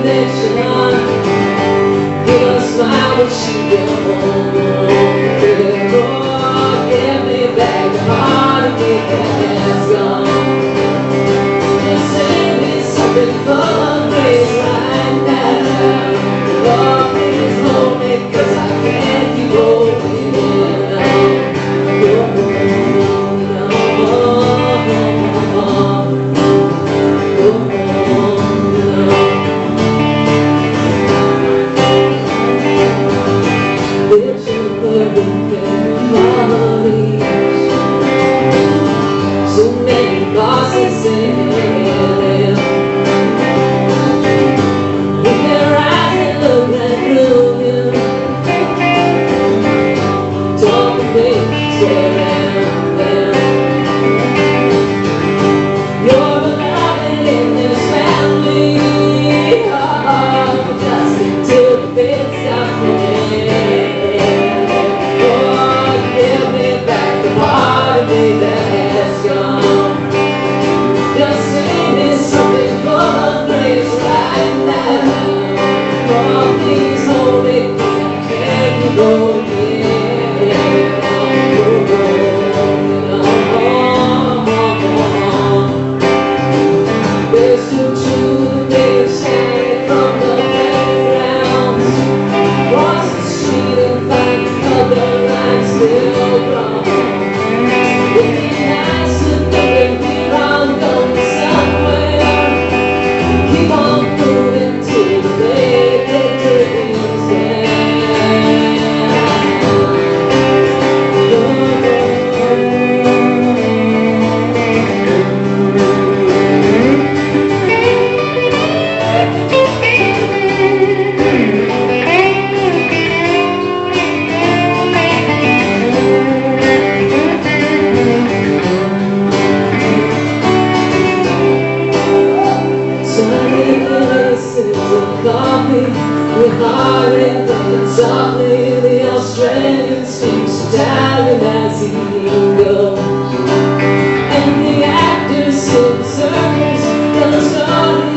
that you love. He'll smile when she goes home. and softly the Australian speaks Italian as he goes. And the actors in the circus tell story.